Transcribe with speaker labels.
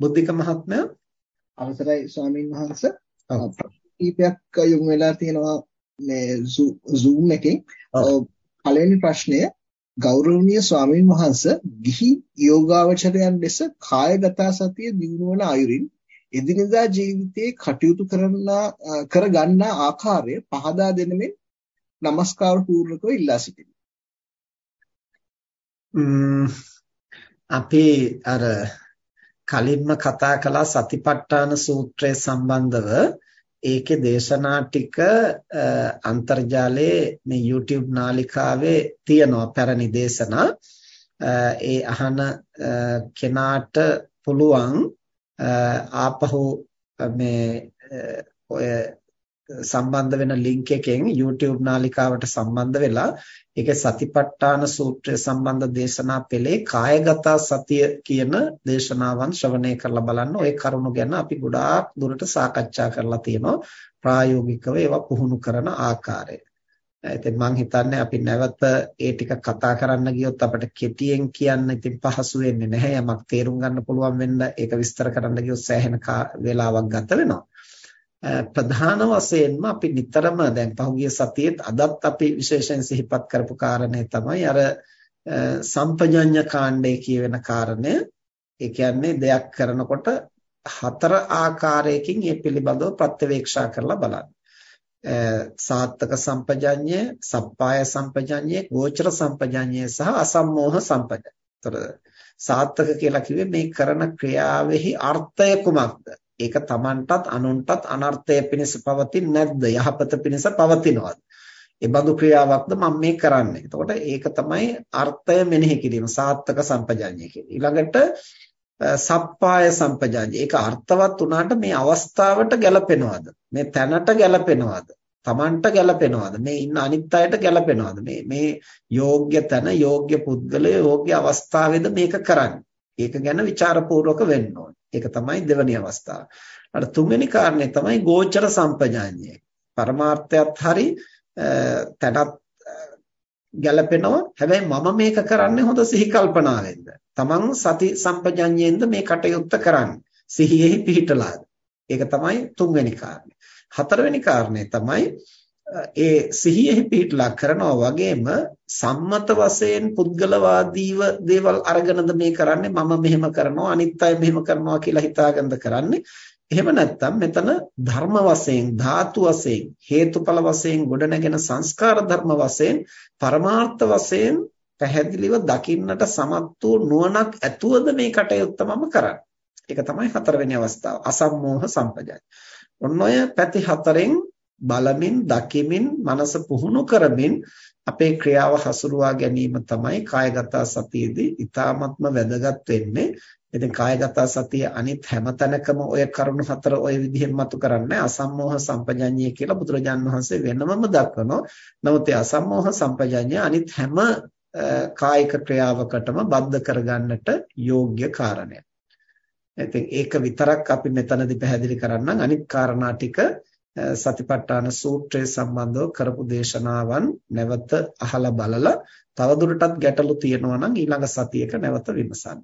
Speaker 1: බුද්ධික මහත්මයා.
Speaker 2: අවසරයි ස්වාමින් වහන්සේ. කීපයක් යොමු වෙලා තියෙනවා මේ Zoom එකෙන්. පළවෙනි ප්‍රශ්නය ගෞරවනීය ස්වාමින් වහන්සේ ගිහි යෝගාවචරයන් ලෙස කායගත සතිය දිනුවන අයුරින් එදිනදා ජීවිතයේ කටයුතු කරන්නා කරගන්නා ආකාරය පහදා දෙනමින් নমස්කාර පූර්වකව ඉල්ලා සිටිනවා.
Speaker 1: අපි අර කලින්ම කතා කළා සතිපට්ඨාන සූත්‍රය සම්බන්ධව ඒකේ දේශනා ටික අන්තර්ජාලයේ මේ YouTube නාලිකාවේ තියෙනවා පැරණි දේශනා. ඒ අහන කෙනාට පුළුවන් ආපහු මේ ඔය සම්බන්ධ වෙන ලින්ක් එකෙන් YouTube නාලිකාවට සම්බන්ධ වෙලා ඒකේ සතිපට්ඨාන සූත්‍රය සම්බන්ධ දේශනා පෙළේ කායගත සතිය කියන දේශනාවන් ශ්‍රවණය කරලා බලන්න ওই කරුණු ගැන අපි ගොඩාක් දුරට සාකච්ඡා කරලා තියෙනවා ප්‍රායෝගිකව ඒවා පුහුණු කරන ආකාරය. ඉතින් මම හිතන්නේ අපි නැවත ඒ ටික කතා කරන්න ගියොත් අපිට කෙටියෙන් කියන්න ඉතින් පහසු වෙන්නේ නැහැ. යමක් තේරුම් ගන්න පුළුවන් වෙන්න ඒක විස්තර කරන්න ගියොත් සෑහෙන වේලාවක් ගත වෙනවා. ප්‍රධාන වශයෙන්ම අපි නිතරම දැන් පහුගිය සතියේත් අදත් අපි විශේෂයෙන් සිහිපත් කරපු කාරණේ තමයි අර සම්පජඤ්ඤ කාණ්ඩේ කියවෙන කාරණය. ඒ කියන්නේ දෙයක් කරනකොට හතර ආකාරයකින් මේ පිළිබඳව ප්‍රත්‍යවේක්ෂා කරලා බලන්න. සාත්තක සම්පජඤ්ඤය, සප්පාය සම්පජඤ්ඤය, ගෝචර සම්පජඤ්ඤය සහ අසම්මෝහ සම්පජඤ්ඤය. ඒතර සාත්තක කියලා කිව්වේ මේ කරන ක්‍රියාවෙහි අර්ථය කුමක්ද? ඒක Tamanටත් අනුන්ටත් අනර්ථය පිණිස පවතින්නේ නැද්ද? යහපත පිණිස පවතිනවද? ඒ බඳු ක්‍රියාවක්ද මම මේ කරන්නේ. එතකොට ඒක තමයි අර්ථය මෙනෙහි කිරීම සාත්තක සම්පජාඤ්ඤය කියන්නේ. ඊළඟට සප්පාය සම්පජාඤ්ඤය. ඒක අර්ථවත් වුණාට මේ අවස්ථාවට ගැලපෙනවද? මේ තැනට ගැලපෙනවද? Tamanට ගැලපෙනවද? මේ ඉන්න අනිත් අයට ගැලපෙනවද? මේ මේ යෝග්‍ය තැන, යෝග්‍ය පුද්ගලය, යෝග්‍ය අවස්ථාවේද මේක කරන්නේ? ඒක ගැන ਵਿਚාරපූර්වක වෙන්න ඕනේ. ඒක තමයි දෙවැනි අවස්ථාව. අර තුන්වෙනි කාරණේ තමයි ගෝචර සම්පජාඤ්ඤය. පරමාර්ථයත් හරි තැනත් ගැලපෙනවා. හැබැයි මම මේක කරන්නේ හොඳ සිහි කල්පනාවෙන්ද. තමන් සති සම්පජාඤ්ඤයෙන්ද මේ කටයුත්ත කරන්නේ. සිහියෙහි පිහිටලාද. ඒක තමයි තුන්වෙනි කාරණේ. හතරවෙනි කාරණේ තමයි ඒ සිහියෙහි පිහිටලා කරනවා වගේම සම්මත වශයෙන් පුද්ගලවාදීව දේවල් අරගෙනද මේ කරන්නේ? මම මෙහෙම කරනවා අනිත් අය මෙහෙම කරනවා කියලා හිතාගෙනද කරන්නේ? එහෙම නැත්නම් මෙතන ධර්ම වශයෙන් ධාතු වශයෙන් හේතුඵල වශයෙන් ගොඩනැගෙන සංස්කාර ධර්ම වශයෙන් පරමාර්ථ වශයෙන් පැහැදිලිව දකින්නට සමත් වූ නුවණක් ඇතුවද මේ කටයුත්ත මම කරන්නේ? ඒක තමයි හතරවෙනි අවස්ථාව. අසම්මෝහ සම්පජාය. ඔන්න ඔය පැති හතරෙන් බලමින් දකිමින් මනස පුහුණු කරමින් අපේ ක්‍රියාව හසුරුවා ගැනීම තමයි කායගත සතියේදී ඊ타ත්ම වැදගත් වෙන්නේ. ඉතින් කායගත සතිය අනිත් හැම තැනකම ඔය කරුණු හතර ඔය විදිහෙන් මතු කරන්නේ අසම්මෝහ සම්පජඤ්ඤය කියලා බුදුරජාන් වහන්සේ වෙනමම දක්වනවා. නමුත් ඒ අසම්මෝහ සම්පජඤ්ඤය අනිත් හැම කායික ක්‍රියාවකටම බද්ධ කරගන්නට යෝග්‍ය කාරණයක්. ඉතින් ඒක විතරක් අපි මෙතනදී පැහැදිලි කරන්නම් අනිත් කාරණා ටික සතිපට්ඨාන සූත්‍රය සම්බන්ධව කරපු දේශනාවන් නැවත අහලා බලලා තවදුරටත් ගැටලු තියෙනවා නම් ඊළඟ සතියක නැවත විමසන්න.